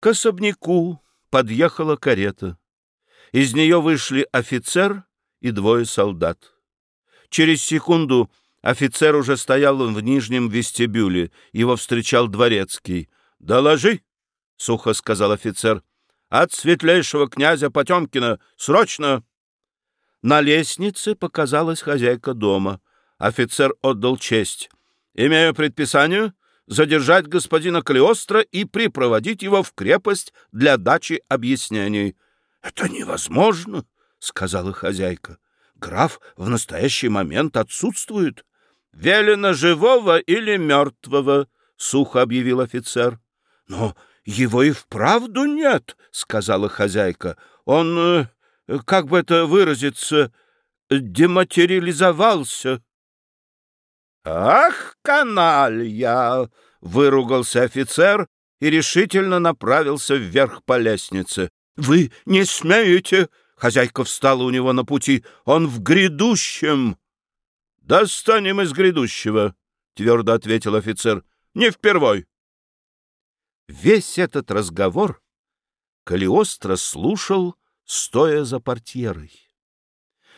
К особняку подъехала карета. Из нее вышли офицер и двое солдат. Через секунду офицер уже стоял в нижнем вестибюле. Его встречал дворецкий. «Доложи!» — сухо сказал офицер. «От светлейшего князя Потемкина! Срочно!» На лестнице показалась хозяйка дома. Офицер отдал честь. «Имею предписание задержать господина Калиостро и припроводить его в крепость для дачи объяснений». «Это невозможно», — сказала хозяйка. «Граф в настоящий момент отсутствует». «Велено живого или мертвого», — сухо объявил офицер. «Но его и вправду нет», — сказала хозяйка. «Он, э, как бы это выразиться, дематериализовался». «Ах, каналья!» — выругался офицер и решительно направился вверх по лестнице. «Вы не смеете!» — хозяйка встала у него на пути. «Он в грядущем!» «Достанем из грядущего!» — твердо ответил офицер. «Не впервой!» Весь этот разговор Калиостро слушал, стоя за портьерой.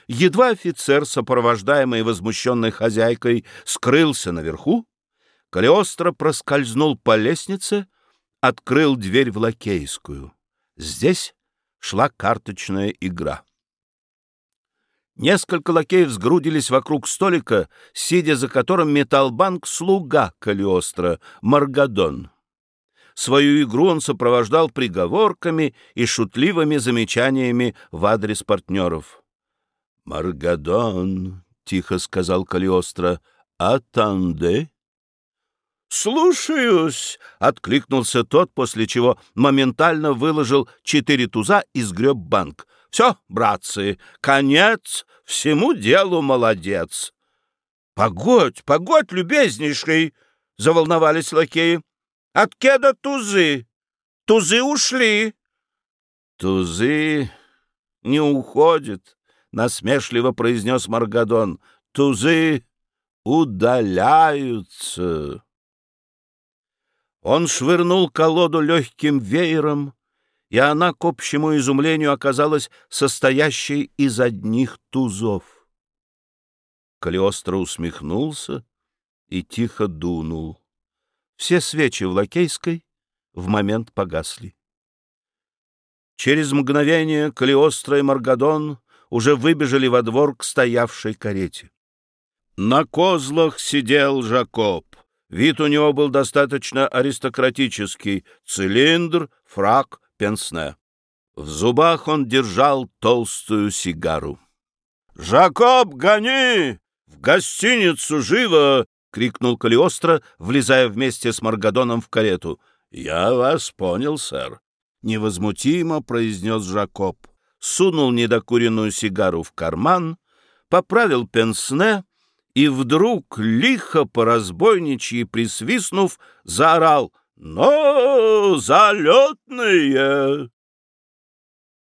Едва офицер, сопровождаемый возмущенной хозяйкой, скрылся наверху, Калиостро проскользнул по лестнице, открыл дверь в лакейскую. Здесь шла карточная игра. Несколько лакеев сгрудились вокруг столика, сидя за которым металлбанк слуга Калиостро, Маргадон. Свою игру он сопровождал приговорками и шутливыми замечаниями в адрес партнеров. «Маргадон», — тихо сказал Калиостро, — «атанде». «Слушаюсь!» — откликнулся тот, после чего моментально выложил четыре туза и сгреб банк. «Все, братцы, конец, всему делу молодец!» «Погодь, погодь, любезнейший!» — заволновались лакеи. «От кеда тузы? Тузы ушли!» «Тузы не уходят!» — насмешливо произнес Маргадон. «Тузы удаляются». Он швырнул колоду легким веером, и она, к общему изумлению, оказалась состоящей из одних тузов. Калиостро усмехнулся и тихо дунул. Все свечи в Лакейской в момент погасли. Через мгновение Калиостро и Маргадон уже выбежали во двор к стоявшей карете. На козлах сидел Жакоб. Вид у него был достаточно аристократический — цилиндр, фрак, пенсне. В зубах он держал толстую сигару. «Жакоб, гони! В гостиницу живо!» — крикнул Калиостро, влезая вместе с Маргадоном в карету. «Я вас понял, сэр», — невозмутимо произнес Жакоб сунул недокуренную сигару в карман, поправил пенсне и вдруг, лихо по разбойничьи присвистнув, заорал «Но залетные!»